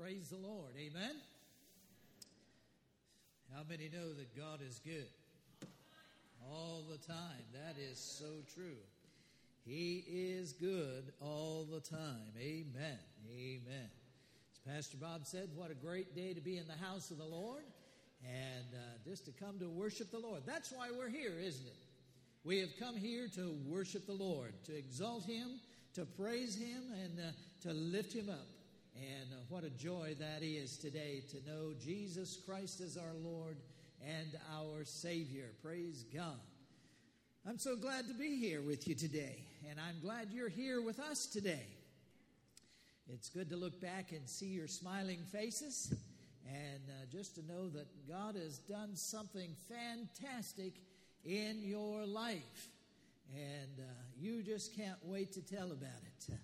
Praise the Lord. Amen. How many know that God is good? All the time. That is so true. He is good all the time. Amen. Amen. As Pastor Bob said, what a great day to be in the house of the Lord and uh, just to come to worship the Lord. That's why we're here, isn't it? We have come here to worship the Lord, to exalt Him, to praise Him, and uh, to lift Him up. And uh, what a joy that is today to know Jesus Christ as our Lord and our Savior. Praise God. I'm so glad to be here with you today, and I'm glad you're here with us today. It's good to look back and see your smiling faces, and uh, just to know that God has done something fantastic in your life, and uh, you just can't wait to tell about it.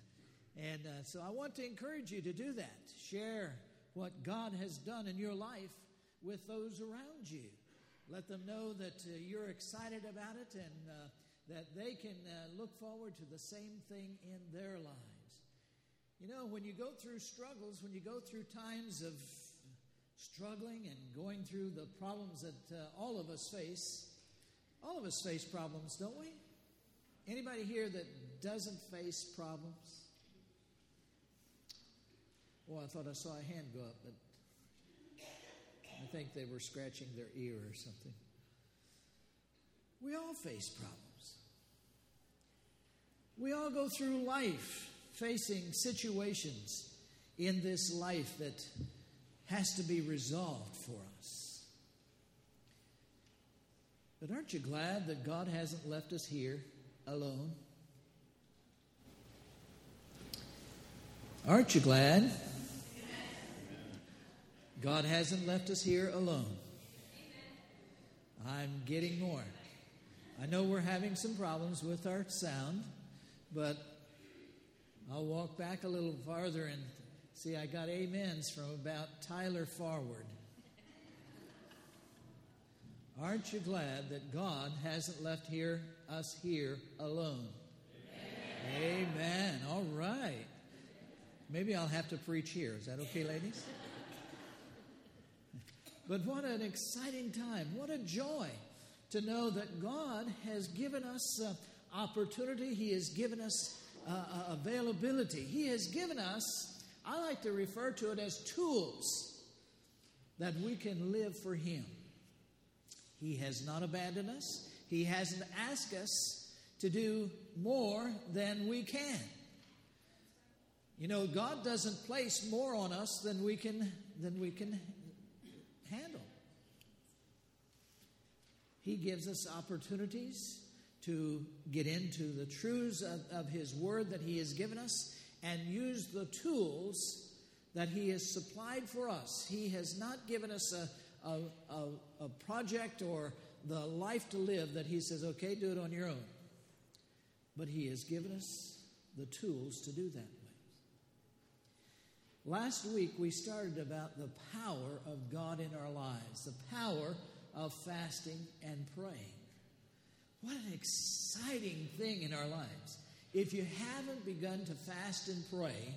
And uh, so I want to encourage you to do that. Share what God has done in your life with those around you. Let them know that uh, you're excited about it and uh, that they can uh, look forward to the same thing in their lives. You know, when you go through struggles, when you go through times of struggling and going through the problems that uh, all of us face, all of us face problems, don't we? Anybody here that doesn't face problems? Oh, I thought I saw a hand go up, but I think they were scratching their ear or something. We all face problems. We all go through life facing situations in this life that has to be resolved for us. But aren't you glad that God hasn't left us here alone? Aren't you glad God hasn't left us here alone. I'm getting more. I know we're having some problems with our sound, but I'll walk back a little farther and see I got amens from about Tyler forward. Aren't you glad that God hasn't left here us here alone? Amen. Amen. All right. Maybe I'll have to preach here. Is that okay, ladies? But what an exciting time. What a joy to know that God has given us uh, opportunity, He has given us uh, uh, availability, He has given us, I like to refer to it as tools that we can live for Him. He has not abandoned us, He hasn't asked us to do more than we can. You know, God doesn't place more on us than we can than we can handle. He gives us opportunities to get into the truths of, of, His Word that He has given us and use the tools that He has supplied for us. He has not given us a, a, a, a project or the life to live that He says, okay, do it on your own. But He has given us the tools to do that. Last week we started about the power of God in our lives, the power of fasting and praying. What an exciting thing in our lives. If you haven't begun to fast and pray,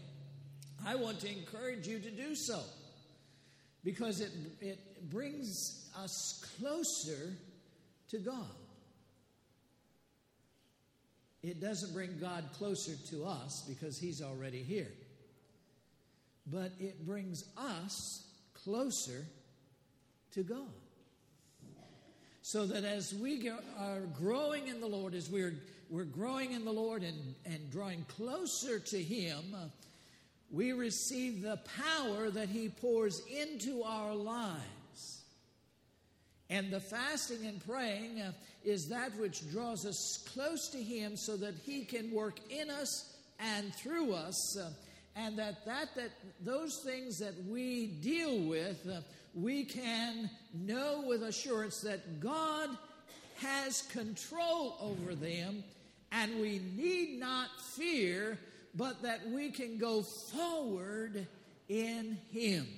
I want to encourage you to do so because it, it brings us closer to God. It doesn't bring God closer to us because He's already here but it brings us closer to God. So that as we are growing in the Lord, as we're, we're growing in the Lord and, and drawing closer to Him, uh, we receive the power that He pours into our lives. And the fasting and praying uh, is that which draws us close to Him so that He can work in us and through us. And that, that, that those things that we deal with, uh, we can know with assurance that God has control over them, and we need not fear, but that we can go forward in Him.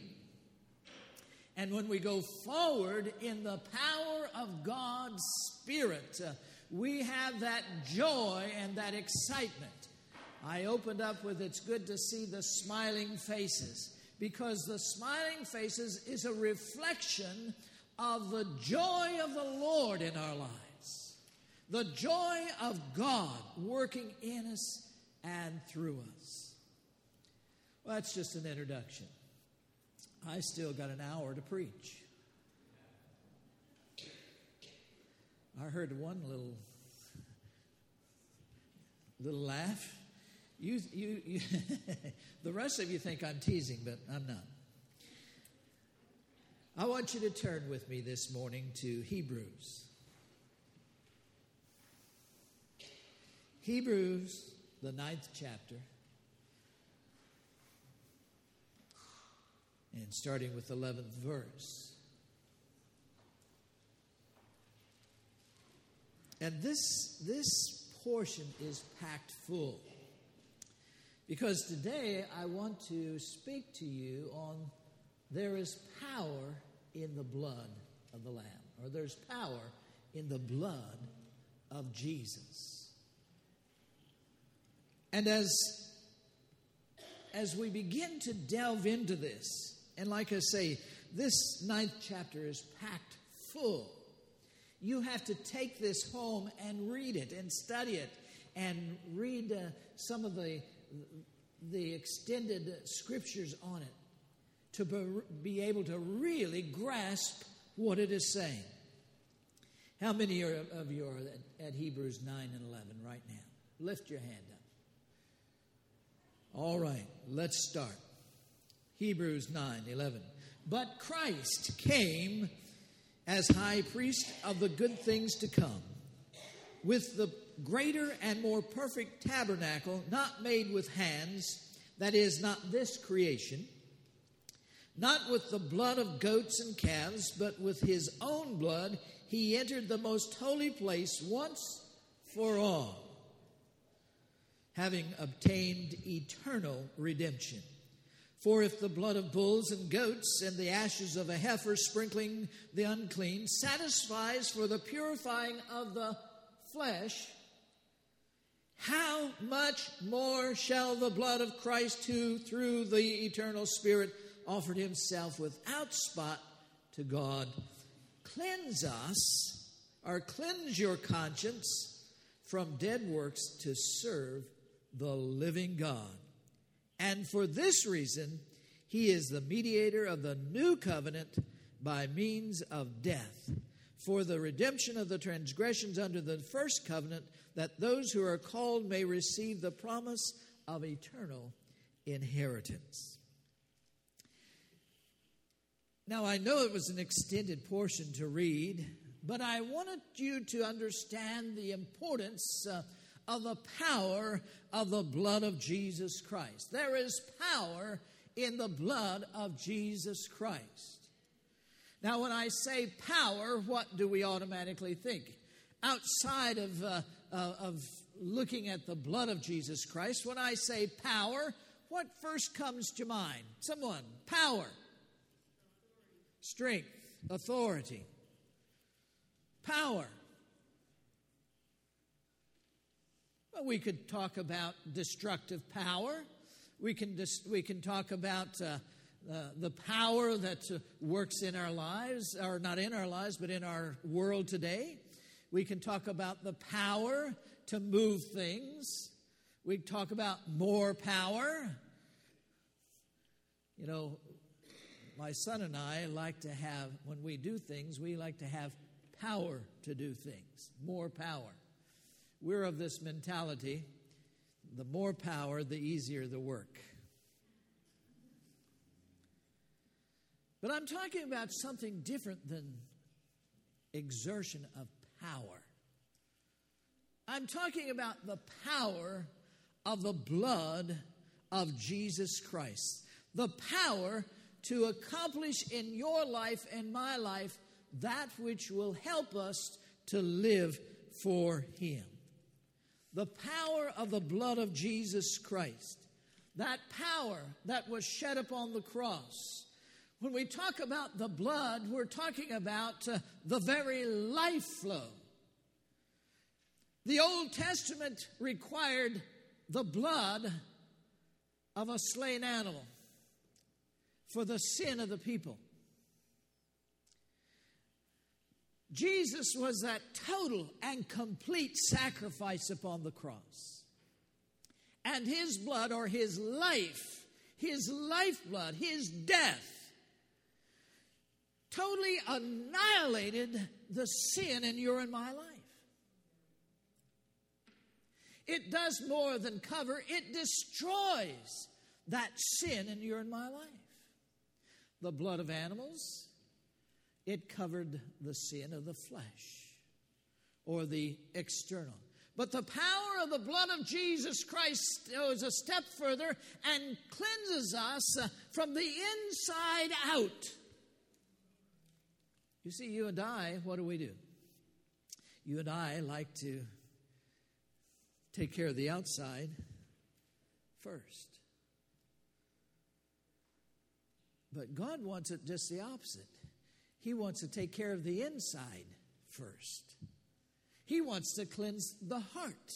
And when we go forward in the power of God's Spirit, uh, we have that joy and that excitement I opened up with it's good to see the smiling faces because the smiling faces is a reflection of the joy of the Lord in our lives, the joy of God working in us and through us. Well, that's just an introduction. I still got an hour to preach. I heard one little little laugh. You, you, you the rest of you think I'm teasing, but I'm not. I want you to turn with me this morning to Hebrews. Hebrews, the ninth chapter. And starting with the 11th verse. And this, this portion is packed full. Because today I want to speak to you on there is power in the blood of the Lamb, or there's power in the blood of Jesus. And as, as we begin to delve into this, and like I say, this ninth chapter is packed full you have to take this home and read it and study it and read uh, some of the, the extended scriptures on it to be able to really grasp what it is saying. How many of you are at Hebrews 9 and 11 right now? Lift your hand up. All right, let's start. Hebrews 9 11. But Christ came as high priest of the good things to come, with the greater and more perfect tabernacle, not made with hands, that is, not this creation, not with the blood of goats and calves, but with his own blood, he entered the most holy place once for all, having obtained eternal redemption. For if the blood of bulls and goats and the ashes of a heifer sprinkling the unclean satisfies for the purifying of the flesh, how much more shall the blood of Christ, who through the eternal Spirit offered himself without spot to God, cleanse us or cleanse your conscience from dead works to serve the living God? And for this reason, he is the mediator of the new covenant by means of death, for the redemption of the transgressions under the first covenant, that those who are called may receive the promise of eternal inheritance. Now, I know it was an extended portion to read, but I wanted you to understand the importance. Uh, of the power of the blood of Jesus Christ. There is power in the blood of Jesus Christ. Now, when I say power, what do we automatically think? Outside of, uh, uh, of looking at the blood of Jesus Christ, when I say power, what first comes to mind? Someone, power, strength, authority, power. Well, we could talk about destructive power. We can, dis- we can talk about uh, uh, the power that uh, works in our lives, or not in our lives, but in our world today. We can talk about the power to move things. We talk about more power. You know, my son and I like to have, when we do things, we like to have power to do things, more power. We're of this mentality the more power, the easier the work. But I'm talking about something different than exertion of power. I'm talking about the power of the blood of Jesus Christ. The power to accomplish in your life and my life that which will help us to live for Him the power of the blood of Jesus Christ, that power that was shed upon the cross. When we talk about the blood, we're talking about uh, the very life flow. The Old Testament required the blood of a slain animal. for the sin of the people. Jesus was that total and complete sacrifice upon the cross. And his blood, or his life, his lifeblood, his death, totally annihilated the sin in your and my life. It does more than cover, it destroys that sin in your and my life. The blood of animals, it covered the sin of the flesh or the external. But the power of the blood of Jesus Christ goes a step further and cleanses us from the inside out. You see, you and I, what do we do? You and I like to take care of the outside first. But God wants it just the opposite. He wants to take care of the inside first. He wants to cleanse the heart,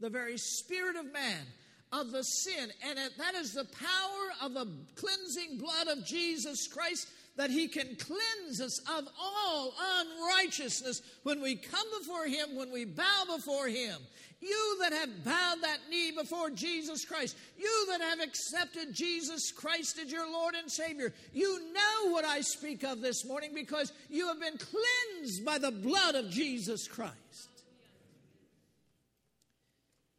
the very spirit of man, of the sin. And that is the power of the cleansing blood of Jesus Christ that he can cleanse us of all unrighteousness when we come before him, when we bow before him. You that have bowed that knee before Jesus Christ, you that have accepted Jesus Christ as your Lord and Savior, you know what I speak of this morning because you have been cleansed by the blood of Jesus Christ.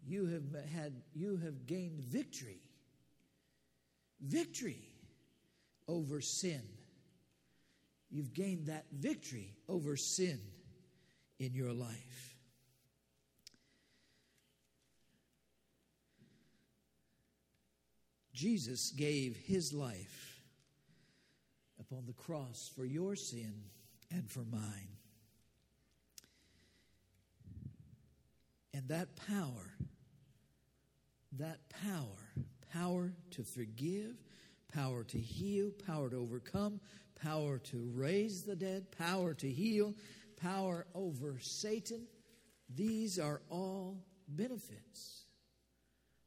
You have had you have gained victory. Victory over sin. You've gained that victory over sin in your life. Jesus gave his life upon the cross for your sin and for mine. And that power, that power, power to forgive, power to heal, power to overcome, power to raise the dead, power to heal, power over Satan, these are all benefits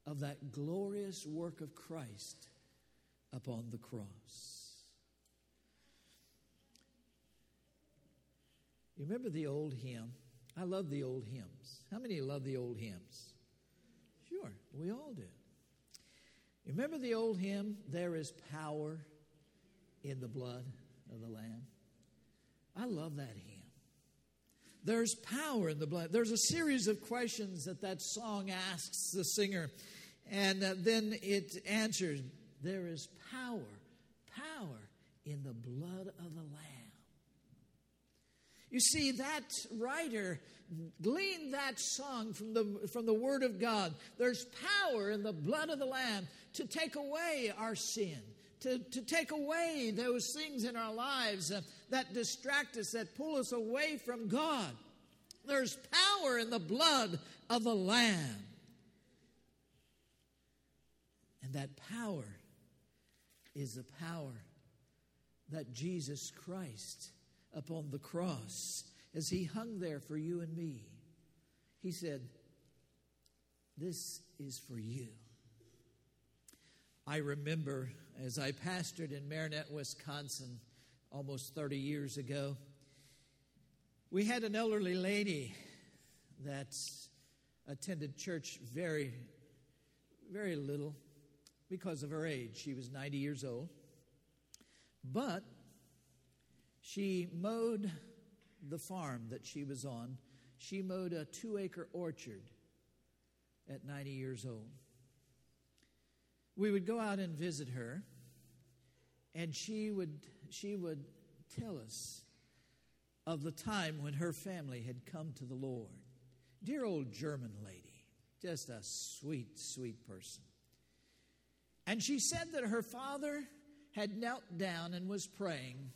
of that glorious work of Christ upon the cross. You remember the old hymn? I love the old hymns. How many love the old hymns? Sure, we all do. You remember the old hymn, There is Power in the Blood of the Lamb? I love that hymn. There's power in the blood. There's a series of questions that that song asks the singer. And uh, then it answers there is power, power in the blood of the Lamb. You see, that writer gleaned that song from the, from the Word of God. There's power in the blood of the Lamb to take away our sin, to, to take away those things in our lives uh, that distract us, that pull us away from God. There's power in the blood of the Lamb. And that power is the power that Jesus Christ upon the cross, as he hung there for you and me, he said, This is for you. I remember as I pastored in Marinette, Wisconsin, almost 30 years ago, we had an elderly lady that attended church very, very little because of her age. She was 90 years old. But she mowed the farm that she was on. She mowed a two acre orchard at 90 years old. We would go out and visit her, and she would, she would tell us of the time when her family had come to the Lord. Dear old German lady, just a sweet, sweet person. And she said that her father had knelt down and was praying,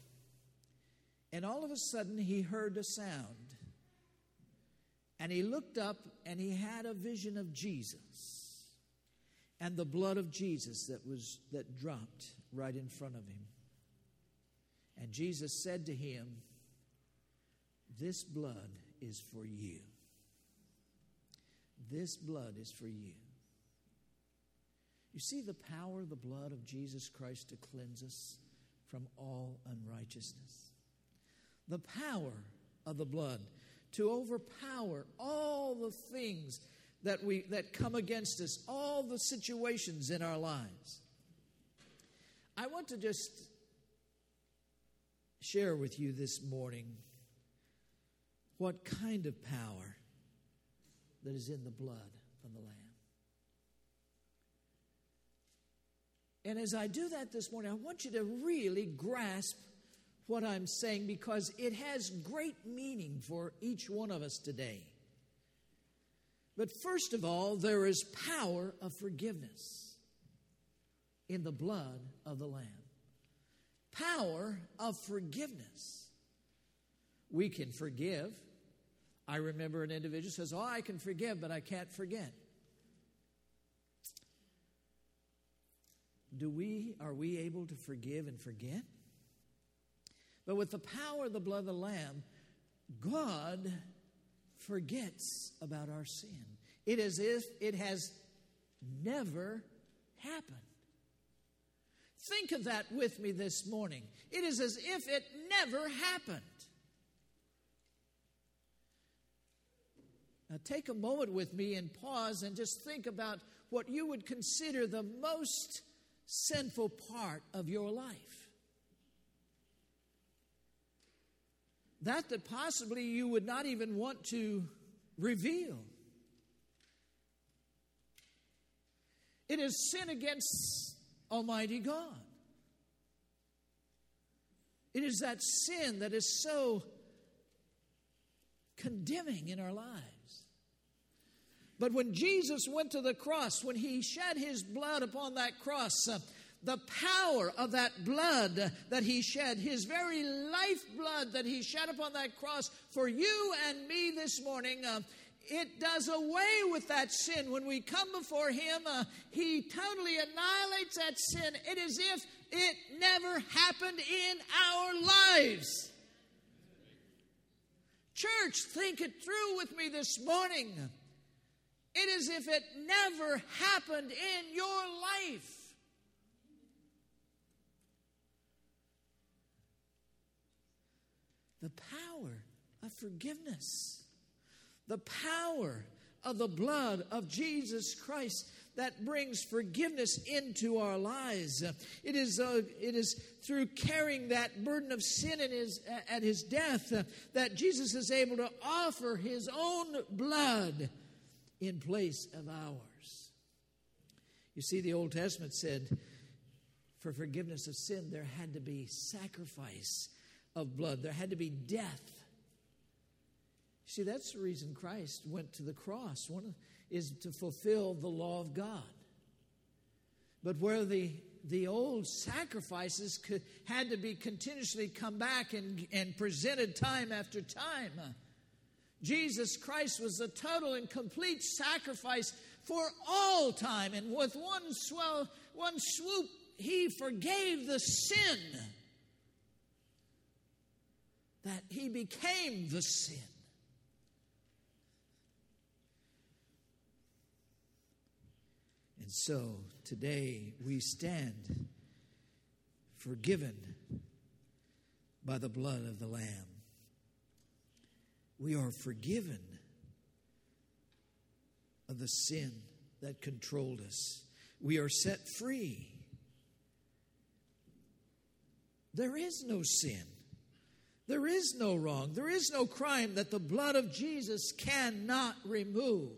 and all of a sudden he heard a sound. And he looked up and he had a vision of Jesus and the blood of Jesus that was that dropped right in front of him. And Jesus said to him, This blood is for you. This blood is for you. You see the power of the blood of Jesus Christ to cleanse us from all unrighteousness. The power of the blood to overpower all the things that we that come against us, all the situations in our lives. I want to just share with you this morning what kind of power that is in the blood of the Lamb. And as I do that this morning, I want you to really grasp what I'm saying because it has great meaning for each one of us today. But first of all, there is power of forgiveness in the blood of the Lamb. Power of forgiveness. We can forgive. I remember an individual says, Oh, I can forgive, but I can't forget. Do we, are we able to forgive and forget? But with the power of the blood of the Lamb, God forgets about our sin. It is as if it has never happened. Think of that with me this morning. It is as if it never happened. Now, take a moment with me and pause and just think about what you would consider the most sinful part of your life. That that possibly you would not even want to reveal. It is sin against Almighty God. It is that sin that is so condemning in our lives. But when Jesus went to the cross, when he shed his blood upon that cross, uh, the power of that blood that he shed, his very life blood that he shed upon that cross for you and me this morning, uh, it does away with that sin. When we come before him, uh, he totally annihilates that sin. It is if it never happened in our lives. Church, think it through with me this morning. It is if it never happened in your life. The power of forgiveness, the power of the blood of Jesus Christ that brings forgiveness into our lives. It is, uh, it is through carrying that burden of sin in his, at his death uh, that Jesus is able to offer his own blood in place of ours. You see, the Old Testament said for forgiveness of sin, there had to be sacrifice of blood, there had to be death. See, that's the reason Christ went to the cross. One is to fulfill the law of God. But where the the old sacrifices could, had to be continuously come back and, and presented time after time. Jesus Christ was the total and complete sacrifice for all time. And with one, swell, one swoop, he forgave the sin that he became the sin. And so today we stand forgiven by the blood of the Lamb we are forgiven of the sin that controlled us. We are set free. There is no sin. There is no wrong. There is no crime that the blood of Jesus cannot remove.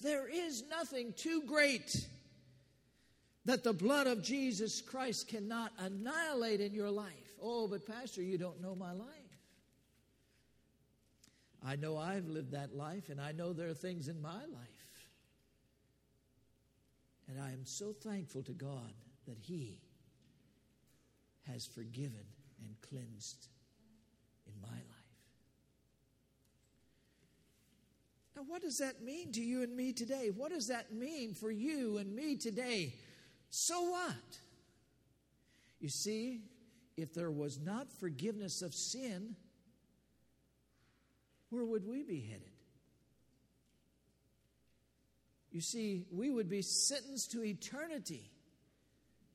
There is nothing too great that the blood of Jesus Christ cannot annihilate in your life. Oh, but Pastor, you don't know my life. I know I've lived that life, and I know there are things in my life. And I am so thankful to God that He has forgiven and cleansed in my life. Now, what does that mean to you and me today? What does that mean for you and me today? So what? You see, if there was not forgiveness of sin, where would we be headed? you see, we would be sentenced to eternity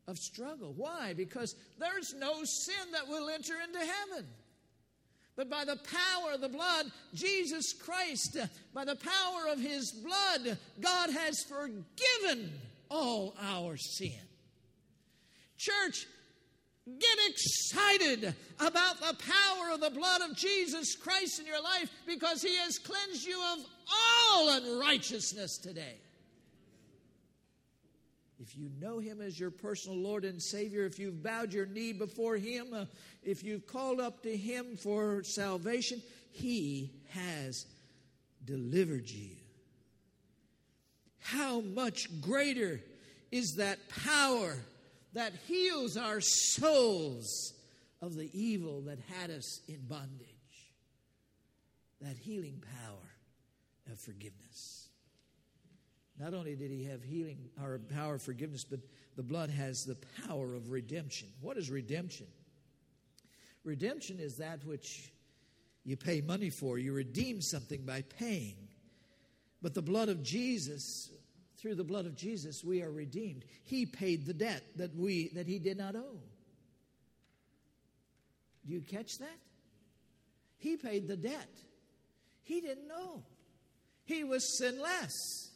of struggle. Why? Because there's no sin that will enter into heaven. But by the power of the blood, Jesus Christ, by the power of his blood, God has forgiven all our sin. Church, get excited about the power of the blood of Jesus Christ in your life because he has cleansed you of all unrighteousness today. If you know Him as your personal Lord and Savior, if you've bowed your knee before Him, uh, if you've called up to Him for salvation, He has delivered you. How much greater is that power that heals our souls of the evil that had us in bondage? That healing power of forgiveness. Not only did he have healing or power of forgiveness, but the blood has the power of redemption. What is redemption? Redemption is that which you pay money for. You redeem something by paying. But the blood of Jesus, through the blood of Jesus, we are redeemed. He paid the debt that we that he did not owe. Do you catch that? He paid the debt. He didn't know. He was sinless.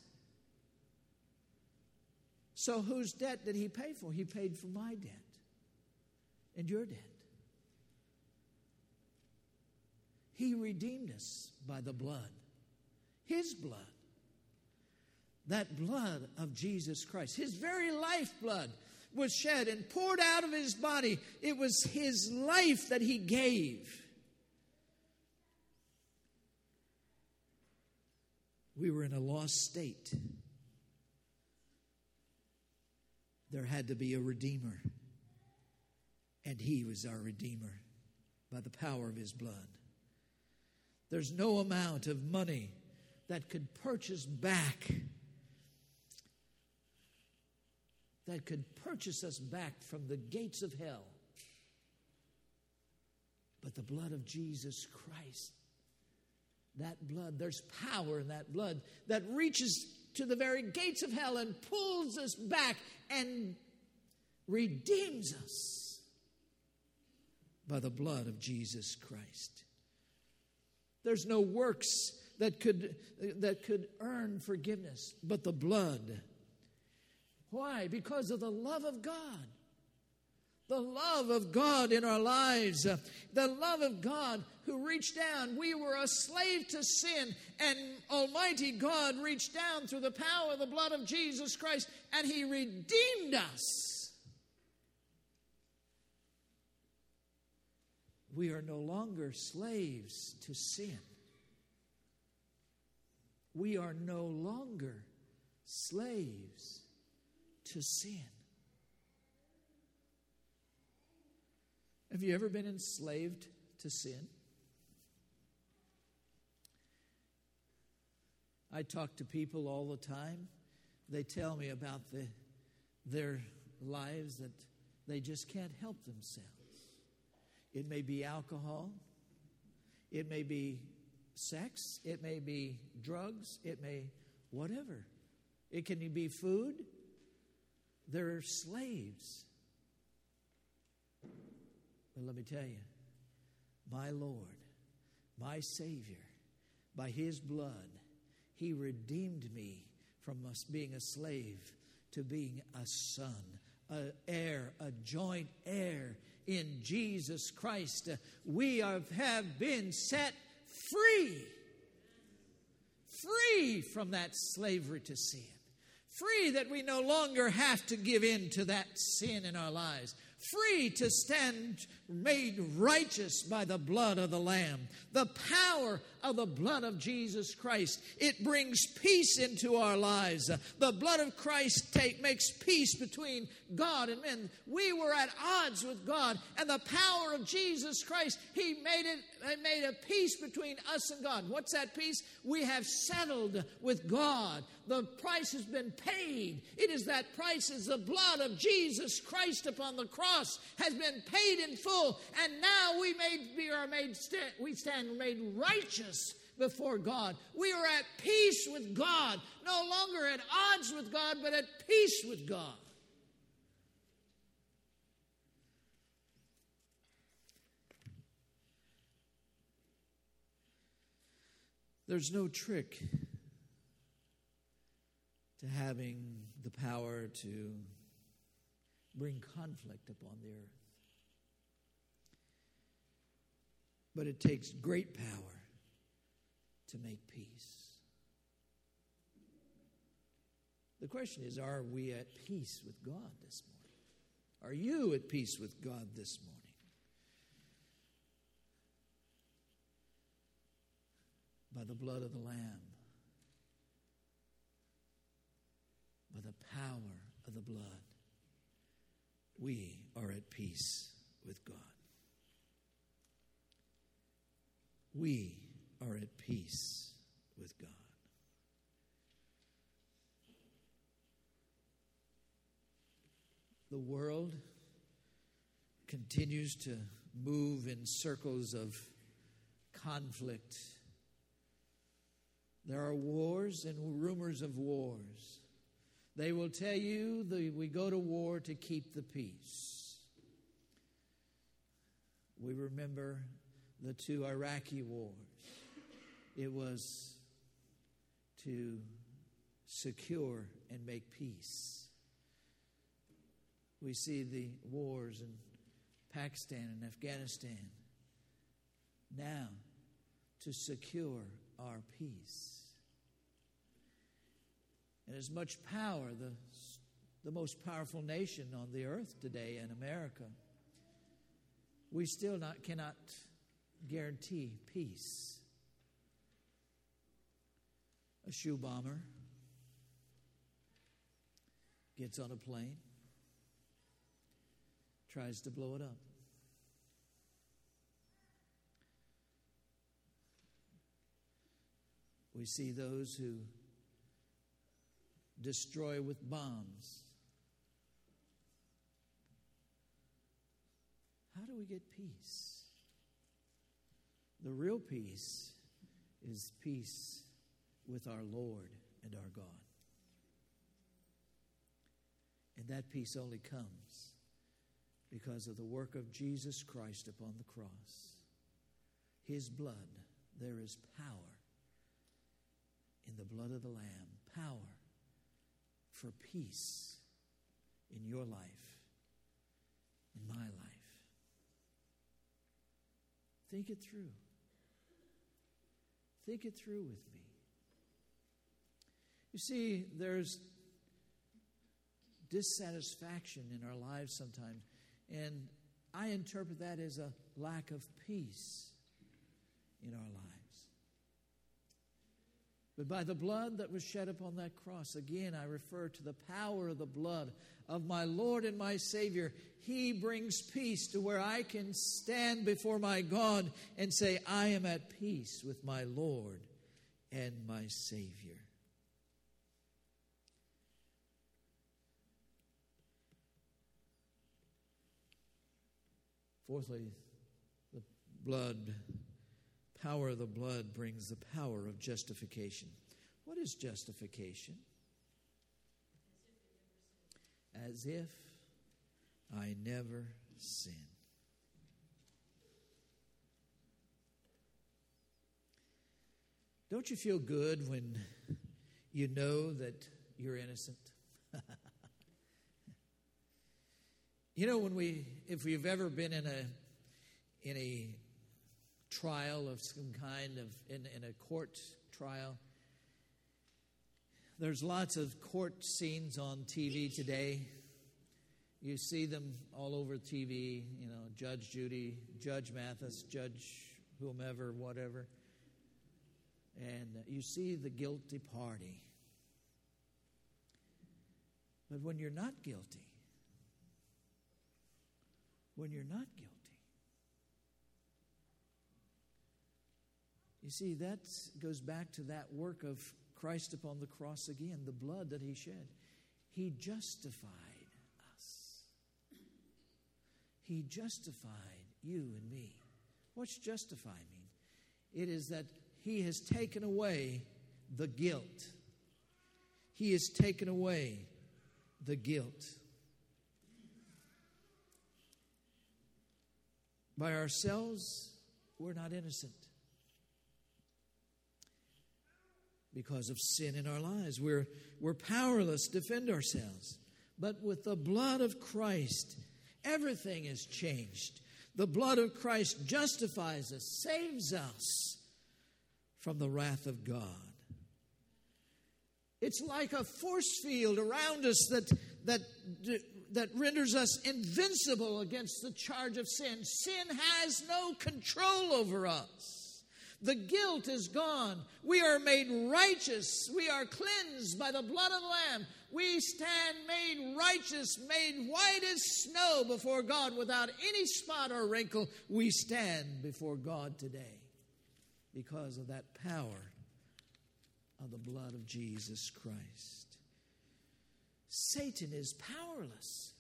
So, whose debt did he pay for? He paid for my debt and your debt. He redeemed us by the blood, his blood. That blood of Jesus Christ, his very lifeblood was shed and poured out of his body. It was his life that he gave. We were in a lost state. There had to be a Redeemer. And He was our Redeemer by the power of His blood. There's no amount of money that could purchase back, that could purchase us back from the gates of hell. But the blood of Jesus Christ, that blood, there's power in that blood that reaches to the very gates of hell and pulls us back and redeems us by the blood of Jesus Christ. There's no works that could, that could earn forgiveness, but the blood. Why? Because of the love of God the love of God in our lives, the love of God who reached down. We were a slave to sin, and Almighty God reached down through the power of the blood of Jesus Christ, and He redeemed us. We are no longer slaves to sin. We are no longer slaves to sin. Have you ever been enslaved to sin? I talk to people all the time. They tell me about the, their lives that they just can't help themselves. It may be alcohol, it may be sex, it may be drugs, it may whatever. It can be food. They're slaves but let me tell you, my Lord, my Savior, by His blood, He redeemed me from us being a slave to being a son, a heir, a joint heir in Jesus Christ. We have, have been set free, free from that slavery to sin, free that we no longer have to give in to that sin in our lives. Free to stand made righteous by the blood of the Lamb. The power of the blood of Jesus Christ. It brings peace into our lives. The blood of Christ take, makes peace between God and men. We were at odds with God, and the power of Jesus Christ, He made it made a peace between us and God. What's that peace? We have settled with God. The price has been paid. It is that price is the blood of Jesus Christ upon the cross has been paid in full, and now we made we are made we stand made righteous before God. We are at peace with God, no longer at odds with God, but at peace with God. There's no trick to having the power to bring conflict upon the earth. But it takes great power to make peace. The question is are we at peace with God this morning? Are you at peace with God this morning? By the blood of the Lamb, by the power of the blood, we are at peace with God. We are at peace with God. The world continues to move in circles of conflict. There are wars and rumors of wars. They will tell you that we go to war to keep the peace. We remember the two Iraqi wars. It was to secure and make peace. We see the wars in Pakistan and Afghanistan now to secure our peace. And as much power, the, the most powerful nation on the earth today in America, we still not, cannot guarantee peace. A shoe bomber gets on a plane, tries to blow it up. We see those who destroy with bombs. How do we get peace? The real peace is peace with our Lord and our God. And that peace only comes because of the work of Jesus Christ upon the cross. His blood, there is power in the blood of the Lamb, power for peace in your life, in my life. Think it through. Think it through with me. You see, there's dissatisfaction in our lives sometimes, and I interpret that as a lack of peace in our lives. But by the blood that was shed upon that cross, again, I refer to the power of the blood of my Lord and my Savior. He brings peace to where I can stand before my God and say, I am at peace with my Lord and my Savior. Fourthly, the blood power of the blood brings the power of justification. What is justification? As if I never sinned. Don't you feel good when you know that you're innocent? you know when we if we've ever been in a in a trial of some kind of in, in a court trial. There's lots of court scenes on TV today. You see them all over TV, you know, Judge Judy, Judge Mathis, Judge whomever, whatever. And uh, you see the guilty party. But when you're not guilty, when you're not guilty, You see, that goes back to that work of Christ upon the cross again, the blood that he shed. He justified us. He justified you and me. What's justify mean? It is that He has taken away the guilt. He has taken away the guilt. By ourselves, we're not innocent. Because of sin in our lives, we're, we're powerless to defend ourselves. But with the blood of Christ, everything is changed. The blood of Christ justifies us, saves us from the wrath of God. It's like a force field around us that, that, that renders us invincible against the charge of sin. Sin has no control over us. The guilt is gone. We are made righteous. We are cleansed by the blood of the Lamb. We stand made righteous, made white as snow before God without any spot or wrinkle. We stand before God today because of that power of the blood of Jesus Christ. Satan is powerless.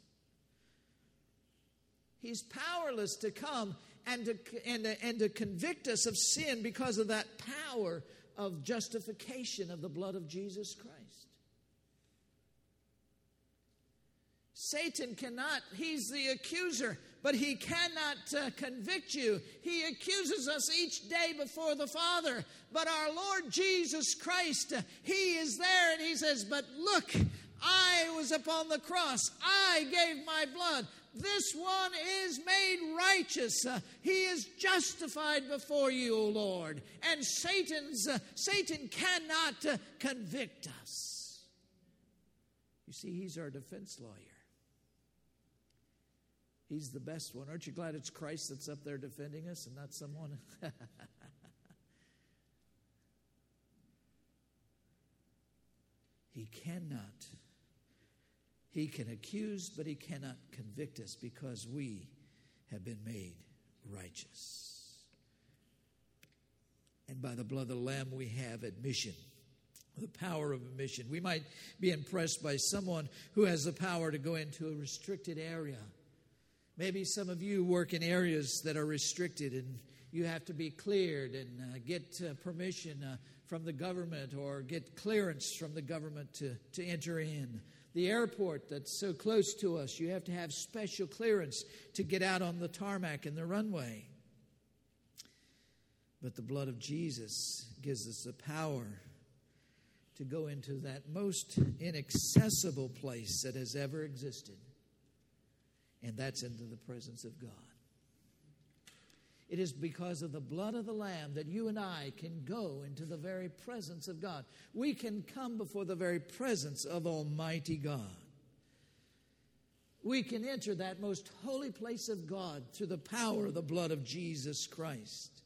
He's powerless to come and to, and, to, and to convict us of sin because of that power of justification of the blood of Jesus Christ. Satan cannot, he's the accuser, but he cannot uh, convict you. He accuses us each day before the Father. But our Lord Jesus Christ, uh, he is there and he says, But look, I was upon the cross, I gave my blood. This one is made righteous. Uh, he is justified before you, O Lord. And Satan's uh, Satan cannot uh, convict us. You see, he's our defense lawyer. He's the best one. Aren't you glad it's Christ that's up there defending us and not someone? he cannot. He can accuse, but he cannot convict us because we have been made righteous. And by the blood of the Lamb, we have admission the power of admission. We might be impressed by someone who has the power to go into a restricted area Maybe some of you work in areas that are restricted and you have to be cleared and uh, get uh, permission uh, from the government or get clearance from the government to, to enter in. The airport that's so close to us, you have to have special clearance to get out on the tarmac and the runway. But the blood of Jesus gives us the power to go into that most inaccessible place that has ever existed and that's into the presence of God. It is because of the blood of the Lamb that you and I can go into the very presence of God. We can come before the very presence of Almighty God. We can enter that most holy place of God through the power of the blood of Jesus Christ.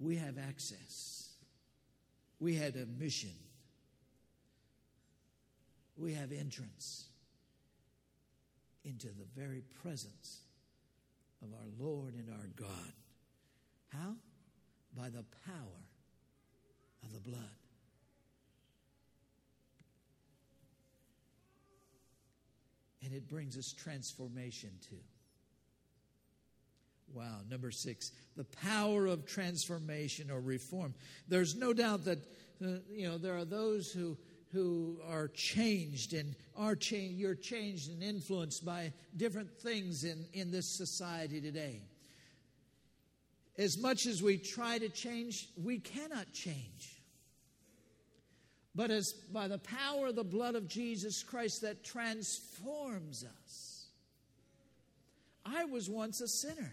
We have access. We have admission. We have entrance into the very presence of our Lord and our God. How? By the power of the blood. And it brings us transformation too. Wow. Number six, the power of transformation or reform. There's no doubt that, uh, you know, there are those who who are changed and are changed, you're changed and influenced by different things in, in this society today. As much as we try to change, we cannot change. But as by the power of the blood of Jesus Christ that transforms us. I was once a sinner,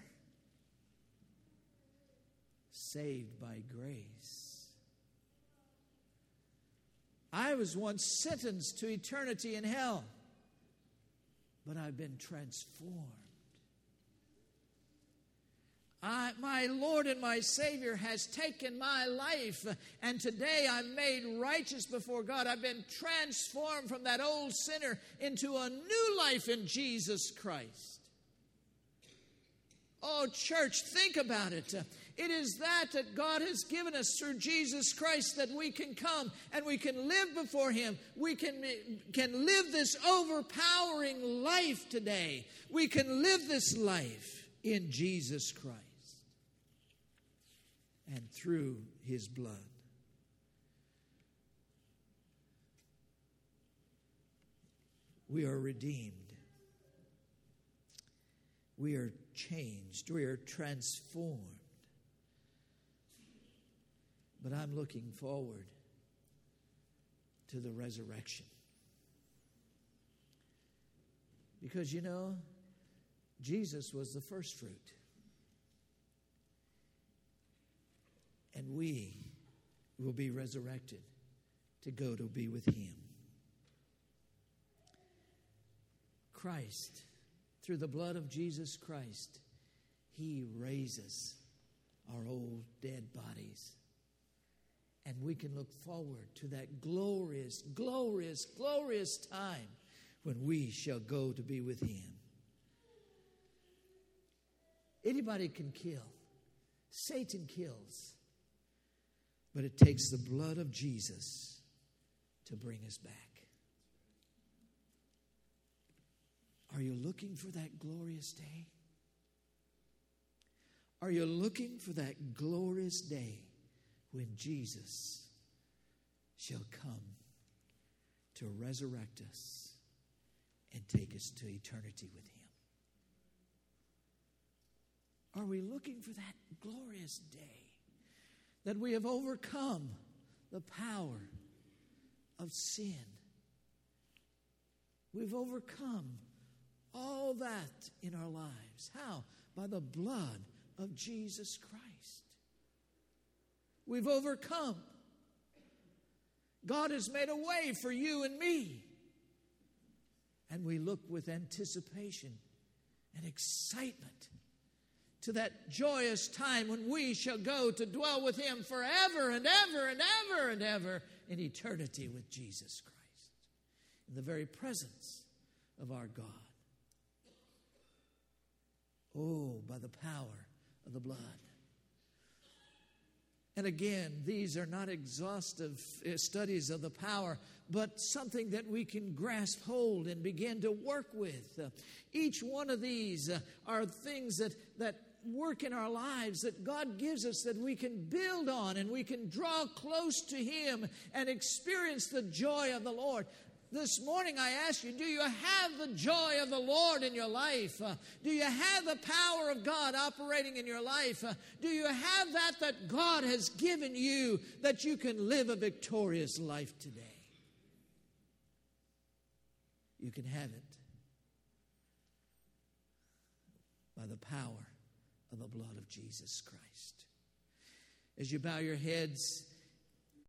saved by grace. I was once sentenced to eternity in hell, but I've been transformed. I, my Lord and my Savior has taken my life, and today I'm made righteous before God. I've been transformed from that old sinner into a new life in Jesus Christ. Oh, church, think about it. It is that that God has given us through Jesus Christ that we can come and we can live before Him. We can, can live this overpowering life today. We can live this life in Jesus Christ. and through his blood. We are redeemed. We are changed. We are transformed. But I'm looking forward to the resurrection. Because you know, Jesus was the first fruit. And we will be resurrected to go to be with Him. Christ, through the blood of Jesus Christ, He raises our old dead bodies. And we can look forward to that glorious, glorious, glorious time when we shall go to be with Him. Anybody can kill, Satan kills, but it takes the blood of Jesus to bring us back. Are you looking for that glorious day? Are you looking for that glorious day when Jesus shall come to resurrect us and take us to eternity with Him? Are we looking for that glorious day that we have overcome the power of sin? We've overcome all that in our lives. How? By the blood of Jesus Christ. We've overcome. God has made a way for you and me. And we look with anticipation and excitement to that joyous time when we shall go to dwell with Him forever and ever and ever and ever in eternity with Jesus Christ, in the very presence of our God. Oh, by the power of the blood. And again, these are not exhaustive uh, studies of the power, but something that we can grasp hold and begin to work with. Uh, each one of these uh, are things that, that work in our lives that God gives us that we can build on and we can draw close to Him and experience the joy of the Lord. This morning I ask you, do you have the joy of the Lord in your life? Uh, do you have the power of God operating in your life? Uh, do you have that that God has given you that you can live a victorious life today? You can have it by the power of the blood of Jesus Christ. As you bow your heads,